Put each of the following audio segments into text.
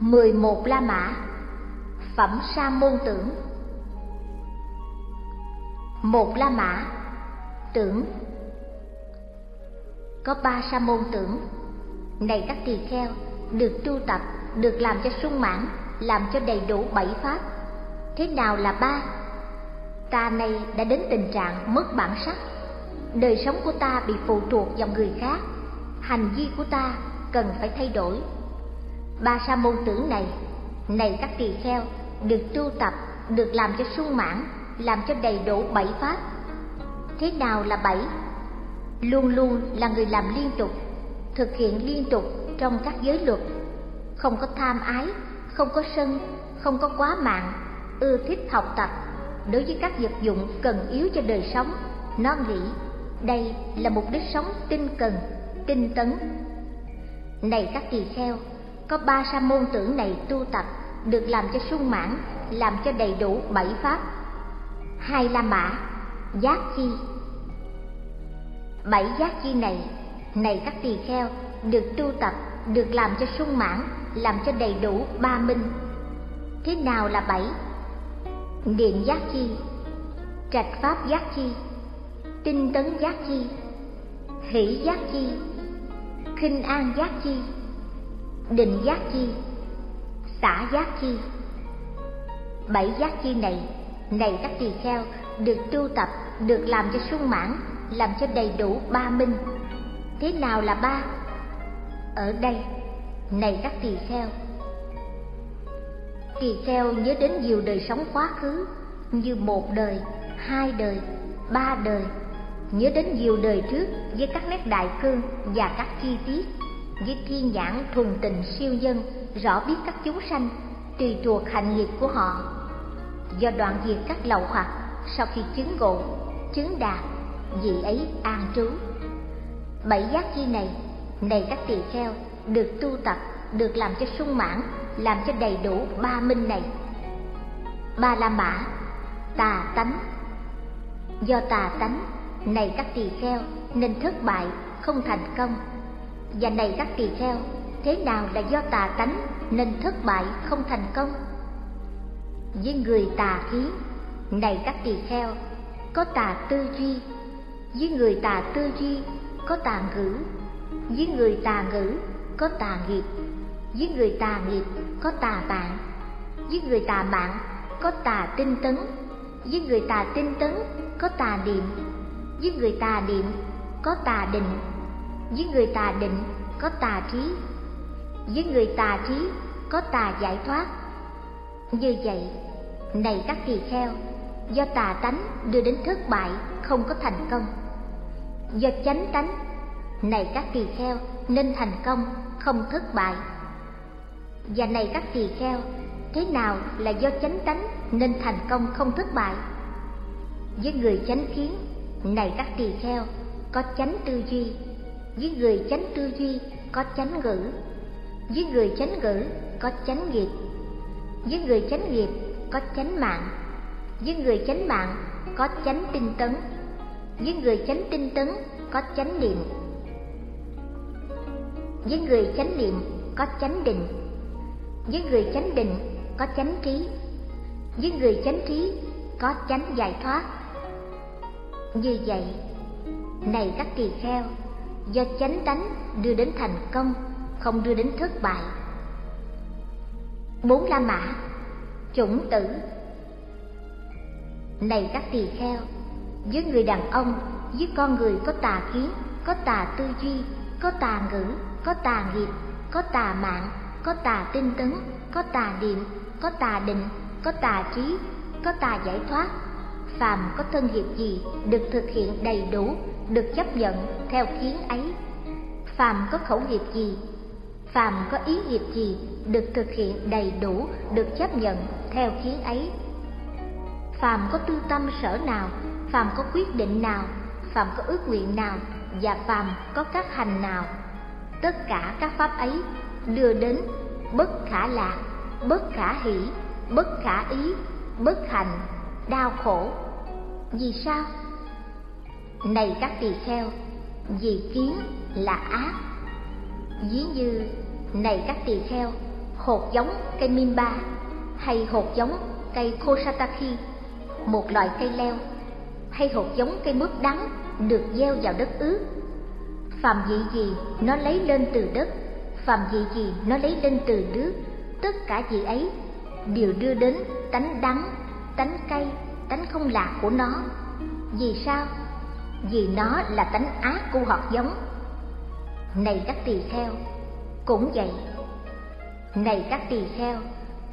mười một la mã. Phẩm sa môn tưởng. Một la mã. Tưởng. Có ba sa môn tưởng. Này các tỳ kheo, được tu tập, được làm cho sung mãn, làm cho đầy đủ bảy pháp. Thế nào là ba? Ta nay đã đến tình trạng mất bản sắc. Đời sống của ta bị phụ thuộc vào người khác. Hành vi của ta cần phải thay đổi ba sa môn tưởng này này các tỳ kheo, được tu tập, được làm cho sung mãn, làm cho đầy đủ bảy pháp. Thế nào là bảy? Luôn luôn là người làm liên tục, thực hiện liên tục trong các giới luật. Không có tham ái, không có sân, không có quá mạng, ưa thích học tập. Đối với các vật dụng cần yếu cho đời sống, nó nghĩ, đây là mục đích sống tinh cần, tinh tấn. Này các tỳ kheo có ba sa môn tưởng này tu tập, được làm cho sung mãn, làm cho đầy đủ bảy pháp. Hai la mã, giác chi. Bảy giác chi này này các tỳ kheo, được tu tập, được làm cho sung mãn, làm cho đầy đủ ba minh. Thế nào là bảy? Điện giác chi, trạch pháp giác chi, tinh tấn giác chi, hỷ giác chi, khinh an giác chi định giác chi, xả giác chi. Bảy giác chi này này các tỳ kheo, được tu tập, được làm cho sung mãn, làm cho đầy đủ ba minh. Thế nào là ba? Ở đây, này các tỳ kheo. Tỳ kheo nhớ đến nhiều đời sống quá khứ, như một đời, hai đời, ba đời. Nhớ đến nhiều đời trước với các nét đại cương và các chi tiết với thiên giảng thuần tình siêu dân, rõ biết các chúng sanh, tùy thuộc hạnh nghiệp của họ. Do đoạn diệt các lậu hoặc, sau khi chứng ngộ, chứng đạt, vị ấy an trú. Bảy giác chi này này các tỳ kheo, được tu tập, được làm cho sung mãn, làm cho đầy đủ ba minh này. Ba la mã, tà tánh. Do tà tánh, này các tỳ kheo, nên thất bại, không thành công và này các tỳ kheo, thế nào là do tà tánh nên thất bại không thành công? Với người tà khí này các tỳ kheo, có tà tư duy. Với người tà tư duy, có tà ngữ. Với người tà ngữ, có tà nghiệp. Với người tà nghiệp, có tà mạng. Với người tà mạng, có tà tinh tấn. Với người tà tinh tấn, có tà niệm. Với người tà niệm, có tà định với người tà định, có tà trí. Với người tà trí, có tà giải thoát. Như vậy, này các tỳ kheo, do tà tánh đưa đến thất bại, không có thành công. Do chánh tánh, này các tỳ kheo, nên thành công, không thất bại. Và này các tỳ kheo, thế nào là do chánh tánh nên thành công không thất bại? Với người chánh kiến, này các tỳ kheo, có chánh tư duy với người chánh tư duy có chánh ngữ. Với người chánh ngữ có chánh nghiệp. Với người chánh nghiệp có chánh mạng. Với người chánh mạng có chánh tinh tấn. Với người chánh tinh tấn có chánh niệm. Với người chánh niệm có chánh định. Với người chánh định có chánh trí. Với người chánh trí có chánh giải thoát. Như vậy, này các tỳ kheo do chánh tánh đưa đến thành công không đưa đến thất bại bốn la mã chủng tử này các tỳ kheo với người đàn ông với con người có tà kiến có tà tư duy có tà ngữ có tà nghiệp có tà mạng có tà tinh tấn có tà niệm có tà định có tà trí có tà giải thoát phàm có thân nghiệp gì được thực hiện đầy đủ, được chấp nhận theo kiến ấy. Phàm có khẩu nghiệp gì, phàm có ý nghiệp gì được thực hiện đầy đủ, được chấp nhận theo kiến ấy. Phàm có tư tâm sở nào, phàm có quyết định nào, phàm có ước nguyện nào và phàm có các hành nào. Tất cả các pháp ấy đưa đến bất khả lạc, bất khả hỷ, bất khả ý, bất hành đau khổ. Vì sao? Này các tỳ kheo, vì kiến là ác. Ví như, này các tỳ kheo, hột giống cây mimba hay hột giống cây kosataki, một loại cây leo, hay hột giống cây mướp đắng được gieo vào đất ướt. Phàm vị gì nó lấy lên từ đất phàm vị gì nó lấy lên từ nước, tất cả vị ấy đều đưa đến tánh đắng tánh cay tánh không lạc của nó vì sao vì nó là tánh ác của hạt giống này các tỳ kheo cũng vậy này các tỳ kheo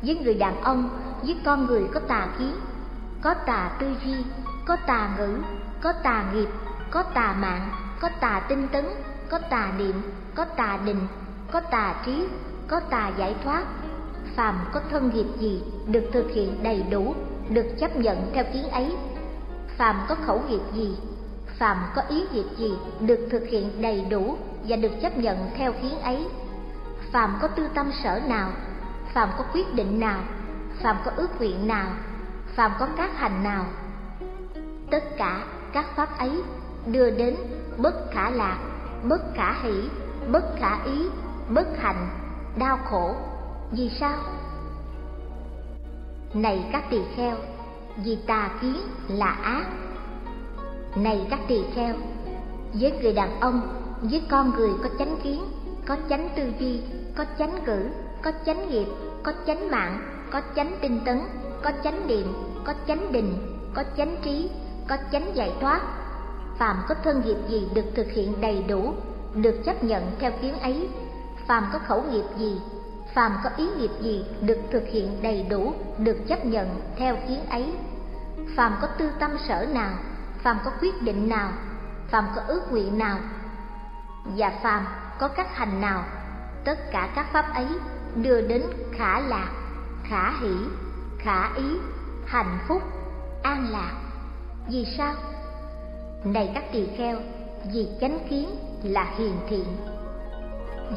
với người đàn ông với con người có tà khí có tà tư duy có tà ngữ có tà nghiệp có tà mạng có tà tinh tấn có tà niệm có tà định có tà trí có tà giải thoát phàm có thân nghiệp gì được thực hiện đầy đủ được chấp nhận theo kiến ấy. Phàm có khẩu nghiệp gì, phàm có ý nghiệp gì được thực hiện đầy đủ và được chấp nhận theo kiến ấy. Phàm có tư tâm sở nào, phàm có quyết định nào, phàm có ước nguyện nào, phàm có các hành nào. Tất cả các pháp ấy đưa đến bất khả lạc, bất khả hỷ, bất khả ý, bất hành đau khổ. Vì sao? Này các tỳ kheo vì tà kiến là ác này các tỳ kheo với người đàn ông với con người có chánh kiến có chánh tư duy có chánh ngữ có chánh nghiệp có chánh mạng có chánh tinh tấn có chánh niệm có chánh định có chánh trí có chánh giải thoát phàm có thân nghiệp gì được thực hiện đầy đủ được chấp nhận theo kiến ấy phàm có khẩu nghiệp gì phàm có ý nghiệp gì được thực hiện đầy đủ, được chấp nhận theo kiến ấy. Phàm có tư tâm sở nào, phàm có quyết định nào, phàm có ước nguyện nào. Và phàm có các hành nào, tất cả các pháp ấy đưa đến khả lạc, khả hỷ, khả ý, hạnh phúc, an lạc. Vì sao? Này các tỳ kheo, vì chánh kiến là hiền thiện.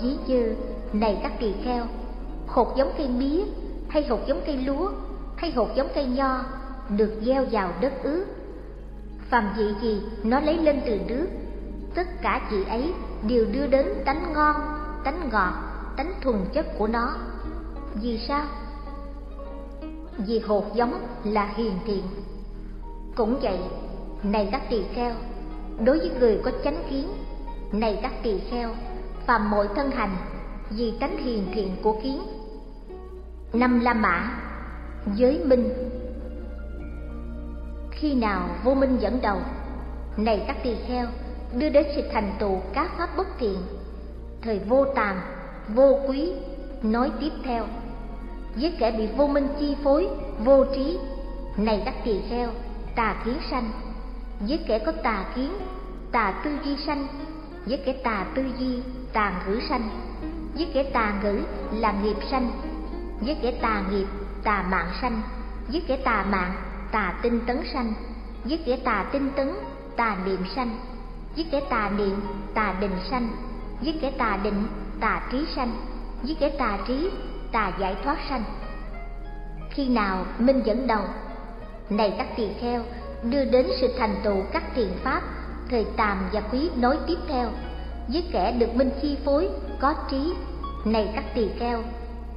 Ví như, này các tỳ kheo hột giống cây mía hay hột giống cây lúa hay hột giống cây nho, được gieo vào đất ướt phàm vị gì, nó lấy lên từ nước. Tất cả chị ấy đều đưa đến tánh ngon, tánh ngọt, tánh thuần chất của nó. Vì sao? Vì hột giống là hiền thiện. Cũng vậy, này các tỳ kheo, đối với người có chánh kiến, này các tỳ kheo, phàm mọi thân hành vì tánh hiền thiện của kiến năm la mã, giới minh. Khi nào vô minh dẫn đầu, này các tỳ kheo, đưa đến sự thành tựu các pháp bất thiện, thời vô tàm, vô quý, nói tiếp theo. Với kẻ bị vô minh chi phối, vô trí, này các tỳ kheo, tà kiến sanh. Với kẻ có tà kiến, tà tư duy sanh. Với kẻ tà tư duy, tà ngữ sanh. Với kẻ tà ngữ, là nghiệp sanh với kẻ tà nghiệp, tà mạng sanh. Với kẻ tà mạng, tà tinh tấn sanh. Với kẻ tà tinh tấn, tà niệm sanh. Với kẻ tà niệm, tà định sanh. Với kẻ tà định, tà trí sanh. Với kẻ tà trí, tà giải thoát sanh. Khi nào minh dẫn đầu? Này các tỳ kheo, đưa đến sự thành tựu các thiền pháp, thời tàm và quý nối tiếp theo. Với kẻ được minh chi phối, có trí. Này các tỳ kheo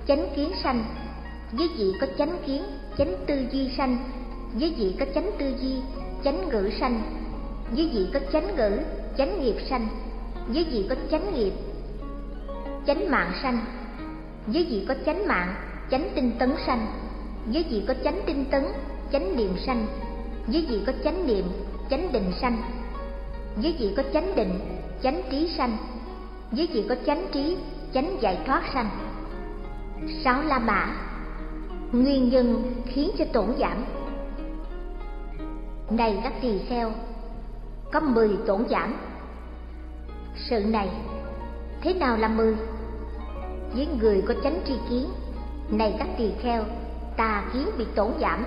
chánh kiến sanh. Với vị có chánh kiến, chánh tư duy sanh. Với vị có chánh tư duy, chánh ngữ sanh. Với vị có chánh ngữ, chánh nghiệp sanh. Với vị có chánh nghiệp, chánh mạng sanh. Với vị có chánh mạng, chánh tinh tấn sanh. Với vị có chánh tinh tấn, chánh niệm sanh. Với vị có chánh niệm, chánh định sanh. Với vị có chánh định, chánh trí sanh. Với vị có chánh trí, chánh giải thoát sanh sáu la mã. Nguyên nhân khiến cho tổn giảm. Này các tỳ kheo, có mười tổn giảm. Sự này, thế nào là mười? Với người có chánh tri kiến, này các tỳ kheo, tà kiến bị tổn giảm.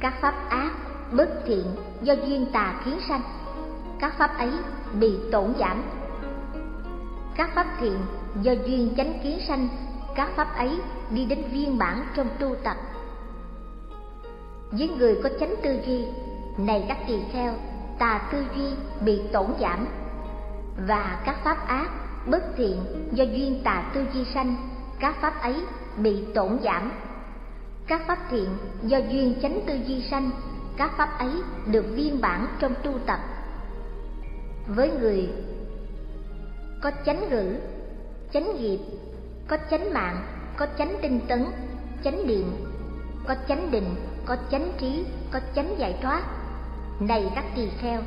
Các pháp ác, bất thiện do duyên tà kiến sanh. Các pháp ấy bị tổn giảm. Các pháp thiện do duyên chánh kiến sanh các pháp ấy đi đến viên mãn trong tu tập. Với người có chánh tư duy, này các tỳ kheo, tà tư duy bị tổn giảm. Và các pháp ác, bất thiện do duyên tà tư duy sanh, các pháp ấy bị tổn giảm. Các pháp thiện do duyên chánh tư duy sanh, các pháp ấy được viên bản trong tu tập. Với người có chánh ngữ, chánh nghiệp có chánh mạng, có chánh tinh tấn, chánh điện. Có chánh định, có chánh trí, có chánh giải thoát. Này các tỳ kheo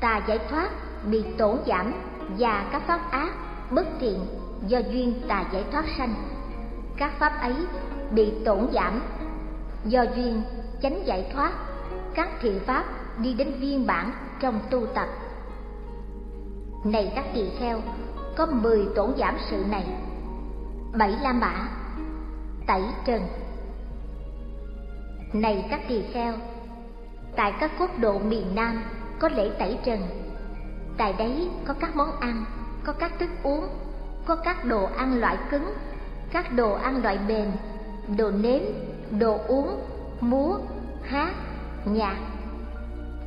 tà giải thoát, bị tổn giảm và các pháp ác bất thiện do duyên tà giải thoát sanh. Các pháp ấy bị tổn giảm do duyên chánh giải thoát. Các thiện pháp đi đến viên bản trong tu tập. Này các tỳ kheo, có mười tổn giảm sự này bảy Lam Bả tẩy trần. Này các tỳ kheo, tại các quốc độ miền nam có lễ tẩy trần. Tại đấy có các món ăn, có các thức uống, có các đồ ăn loại cứng, các đồ ăn loại bền, đồ nếm, đồ uống, múa, hát, nhạc.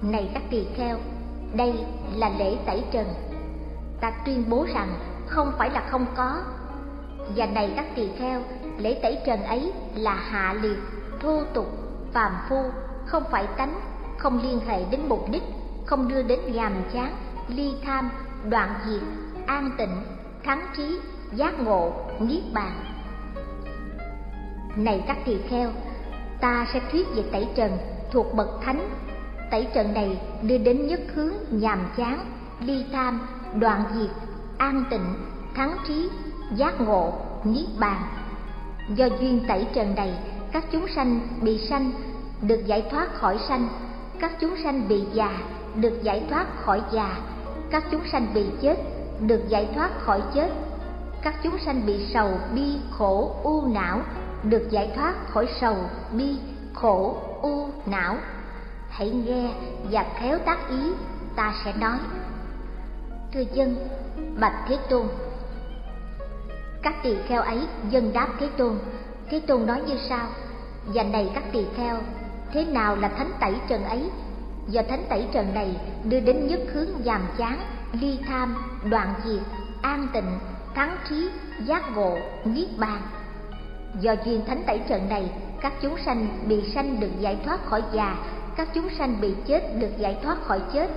Này các tỳ kheo, đây là lễ tẩy trần. Ta tuyên bố rằng không phải là không có và này các tỳ kheo, lễ tẩy trần ấy là hạ liệt, thô tục, phàm phu, không phải tánh, không liên hệ đến mục đích, không đưa đến nhàm chán, ly tham, đoạn diệt, an tịnh, thắng trí, giác ngộ, niết bàn. Này các tỳ kheo, ta sẽ thuyết về tẩy trần thuộc bậc thánh. Tẩy trần này đưa đến nhất hướng nhàm chán, ly tham, đoạn diệt, an tịnh, thắng trí giác ngộ, niết bàn. Do duyên tẩy trần này các chúng sanh bị sanh được giải thoát khỏi sanh. Các chúng sanh bị già được giải thoát khỏi già. Các chúng sanh bị chết được giải thoát khỏi chết. Các chúng sanh bị sầu, bi, khổ, u não được giải thoát khỏi sầu, bi, khổ, u não. Hãy nghe và khéo tác ý, ta sẽ nói. Thưa dân, bạch thế tôn các tỳ kheo ấy dân đáp thế tôn. Thế tôn nói như sau, và này các tỳ kheo, thế nào là thánh tẩy trần ấy? Do thánh tẩy trần này đưa đến nhất hướng nhàm chán, ly tham, đoạn diệt, an tịnh, thắng trí, giác ngộ, niết bàn. Do duyên thánh tẩy trần này, các chúng sanh bị sanh được giải thoát khỏi già, các chúng sanh bị chết được giải thoát khỏi chết,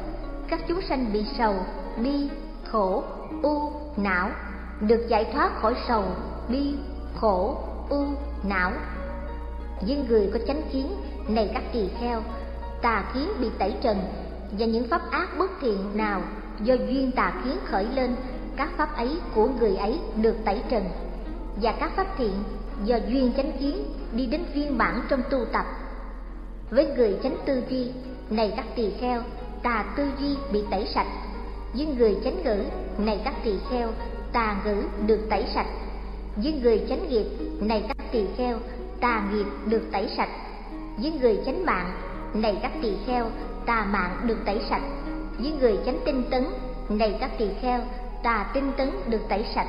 các chúng sanh bị sầu bi khổ, u, não được giải thoát khỏi sầu, bi, khổ u não. Với người có chánh kiến, này các tỳ kheo, tà kiến bị tẩy trần, và những pháp ác bất thiện nào do duyên tà kiến khởi lên, các pháp ấy của người ấy được tẩy trần. Và các pháp thiện do duyên chánh kiến đi đến viên mãn trong tu tập. Với người chánh tư duy, này các tỳ kheo, tà tư duy bị tẩy sạch. Với người chánh ngữ, này các tỳ kheo tà ngữ được tẩy sạch. Với người chánh nghiệp, này các tỳ kheo, tà nghiệp được tẩy sạch. Với người chánh mạng, này các tỳ kheo, tà mạng được tẩy sạch. Với người chánh tinh tấn, này các tỳ kheo, tà tinh tấn được tẩy sạch.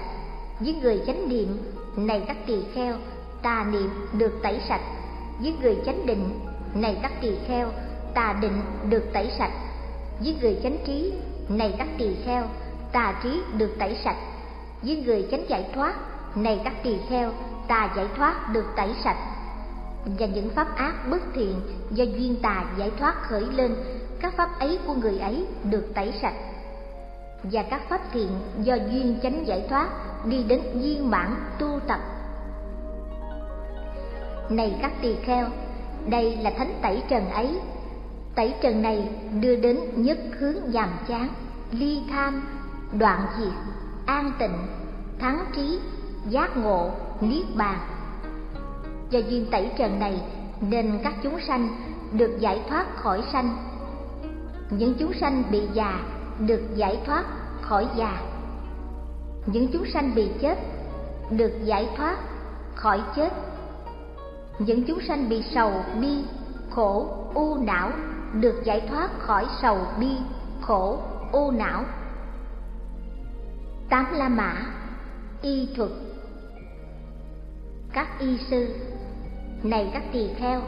Với người chánh niệm, này các tỳ kheo, tà niệm được tẩy sạch. Với người chánh định, này các tỳ kheo, tà định được tẩy sạch. Với người chánh trí, này các tỳ kheo, tà trí được tẩy sạch với người chánh giải thoát, này các tỳ kheo, tà giải thoát được tẩy sạch. Và những pháp ác bất thiện do duyên tà giải thoát khởi lên, các pháp ấy của người ấy được tẩy sạch. Và các pháp thiện do duyên chánh giải thoát đi đến viên mãn tu tập. Này các tỳ kheo, đây là thánh tẩy trần ấy. Tẩy trần này đưa đến nhất hướng nhàm chán, ly tham, đoạn diệt an tịnh, thắng trí, giác ngộ, niết bàn. Do duyên tẩy trần này nên các chúng sanh được giải thoát khỏi sanh. Những chúng sanh bị già được giải thoát khỏi già. Những chúng sanh bị chết được giải thoát khỏi chết. Những chúng sanh bị sầu, bi, khổ, u não được giải thoát khỏi sầu, bi, khổ, u não tám la mã, y thuật. Các y sư, này các tỳ kheo,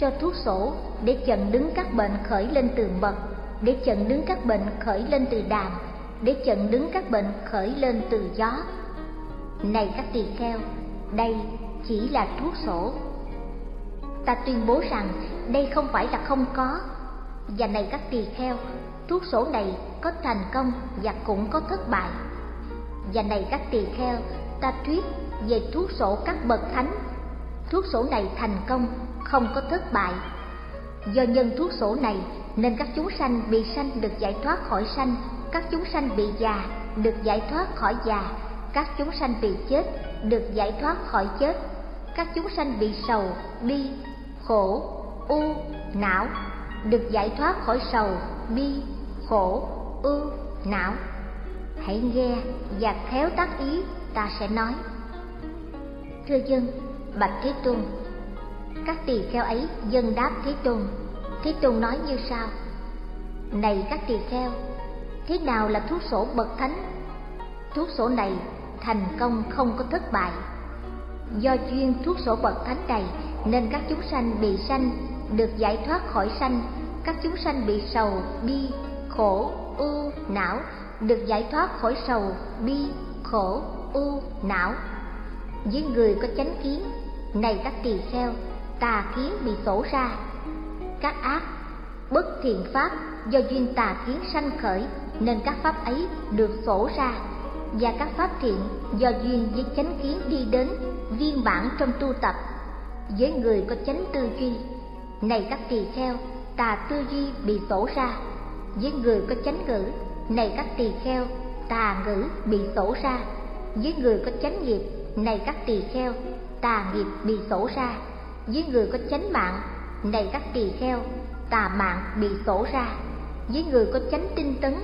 cho thuốc sổ để chặn đứng các bệnh khởi lên từ mật, để chặn đứng các bệnh khởi lên từ đàm, để chặn đứng các bệnh khởi lên từ gió. Này các tỳ kheo, đây chỉ là thuốc sổ. Ta tuyên bố rằng đây không phải là không có và này các tỳ kheo, thuốc sổ này có thành công và cũng có thất bại. Và này các tỳ kheo, ta thuyết về thuốc sổ các bậc thánh. Thuốc sổ này thành công, không có thất bại. Do nhân thuốc sổ này nên các chúng sanh bị sanh được giải thoát khỏi sanh, các chúng sanh bị già được giải thoát khỏi già, các chúng sanh bị chết được giải thoát khỏi chết, các chúng sanh bị sầu, bi, khổ, u, não được giải thoát khỏi sầu, bi, khổ ưu não. Hãy nghe và khéo tác ý, ta sẽ nói. Thưa dân, bạch thế tôn, các tỳ kheo ấy dân đáp thế tôn. Thế tôn nói như sau. Này các tỳ kheo, thế nào là thuốc sổ bậc thánh? Thuốc sổ này thành công không có thất bại. Do chuyên thuốc sổ bậc thánh này nên các chúng sanh bị sanh được giải thoát khỏi sanh. Các chúng sanh bị sầu, bi, khổ ưu não, được giải thoát khỏi sầu, bi, khổ ưu não. Với người có chánh kiến, này các tỳ kheo, tà kiến bị sổ ra. Các ác, bất thiện pháp, do duyên tà kiến sanh khởi, nên các pháp ấy được sổ ra. Và các pháp thiện, do duyên với chánh kiến đi đến, viên bản trong tu tập. Với người có chánh tư duy này các tỳ kheo, tà tư duy bị sổ ra. Với người có chánh ngữ. Này các tỳ kheo, tà ngữ bị sổ ra. Với người có chánh nghiệp. Này các tỳ kheo, tà nghiệp bị sổ ra. Với người có chánh mạng. Này các tỳ kheo, tà mạng bị sổ ra. Với người có chánh tinh tấn.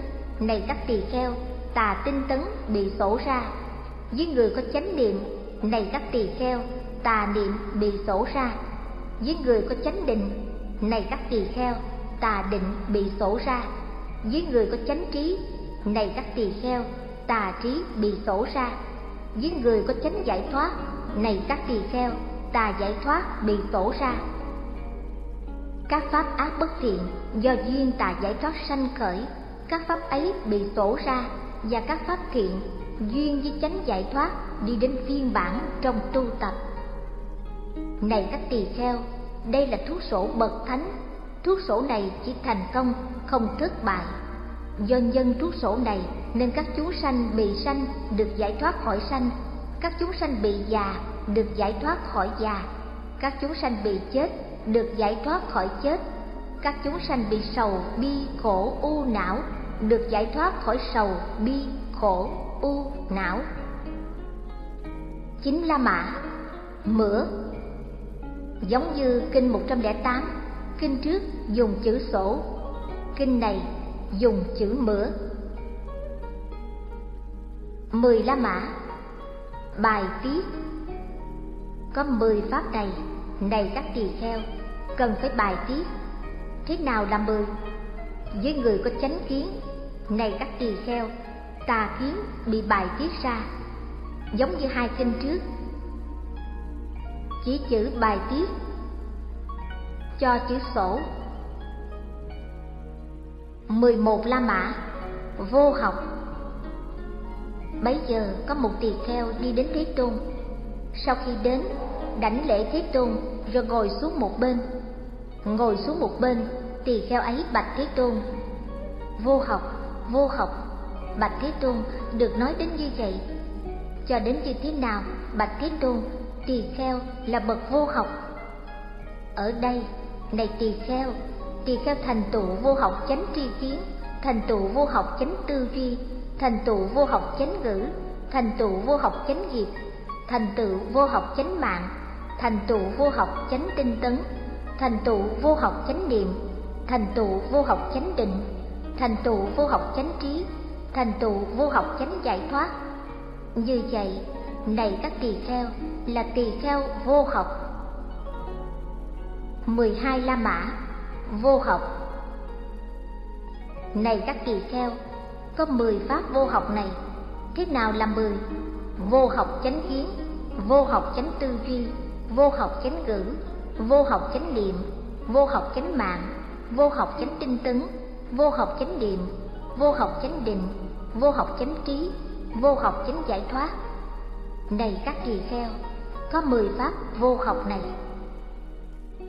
Này các tỳ kheo, tà tinh tấn bị sổ ra. Với người có chánh niệm. Này các tỳ kheo, tà niệm bị sổ ra với người có chánh định, này các tỳ kheo, tà định bị sổ ra. Với người có chánh trí, này các tỳ kheo, tà trí bị sổ ra. Với người có chánh giải thoát, này các tỳ kheo, tà giải thoát bị sổ ra. Các pháp ác bất thiện do duyên tà giải thoát sanh khởi, các pháp ấy bị sổ ra và các pháp thiện duyên với chánh giải thoát đi đến phiên bản trong tu tập này các tỳ kheo, đây là thuốc sổ bậc thánh. Thuốc sổ này chỉ thành công, không thất bại. Do nhân thuốc sổ này nên các chúng sanh bị sanh được giải thoát khỏi sanh. Các chúng sanh bị già được giải thoát khỏi già. Các chúng sanh bị chết được giải thoát khỏi chết. Các chúng sanh bị sầu, bi, khổ, u, não được giải thoát khỏi sầu, bi, khổ, u, não. Chính la mã mửa giống như kinh 108 kinh trước dùng chữ sổ, kinh này dùng chữ mửa. Mười la mã, bài tiết có mười pháp này này các tỳ kheo, cần phải bài tiết thế nào là mười? Với người có chánh kiến, này các tỳ kheo, tà kiến bị bài tiết ra. Giống như hai kinh trước chỉ chữ bài tiết cho chữ sổ. Mười một La Mã Vô học. Bấy giờ có một tỳ kheo đi đến Thế Tôn. Sau khi đến, đảnh lễ Thế Tôn rồi ngồi xuống một bên. Ngồi xuống một bên, tỳ kheo ấy bạch Thế Tôn. Vô học, vô học. Bạch Thế Tôn được nói đến như vậy. Cho đến như thế nào, bạch Thế Tôn Tỳ kheo là bậc vô học Ở đây, này tỳ kheo tỳ kheo thành tựu vô học chánh tri kiến thành tựu vô học chánh tư duy thành tựu vô học chánh ngữ thành tựu vô học chánh nghiệp thành tựu vô học chánh mạng thành tựu vô học chánh tinh tấn thành tựu vô học chánh niệm thành tựu vô học chánh định thành tựu vô học chánh trí thành tựu vô học chánh giải thoát như vậy này các tỳ kheo là tỳ kheo vô học mười hai la mã vô học này các tỳ kheo có mười pháp vô học này thế nào là mười vô học chánh kiến vô học chánh tư duy vô học chánh ngữ vô học chánh niệm vô học chánh mạng vô học chánh tinh tấn vô học chánh niệm vô học chánh định vô học chánh trí vô học chánh giải thoát này các tỳ kheo có mười pháp vô học này.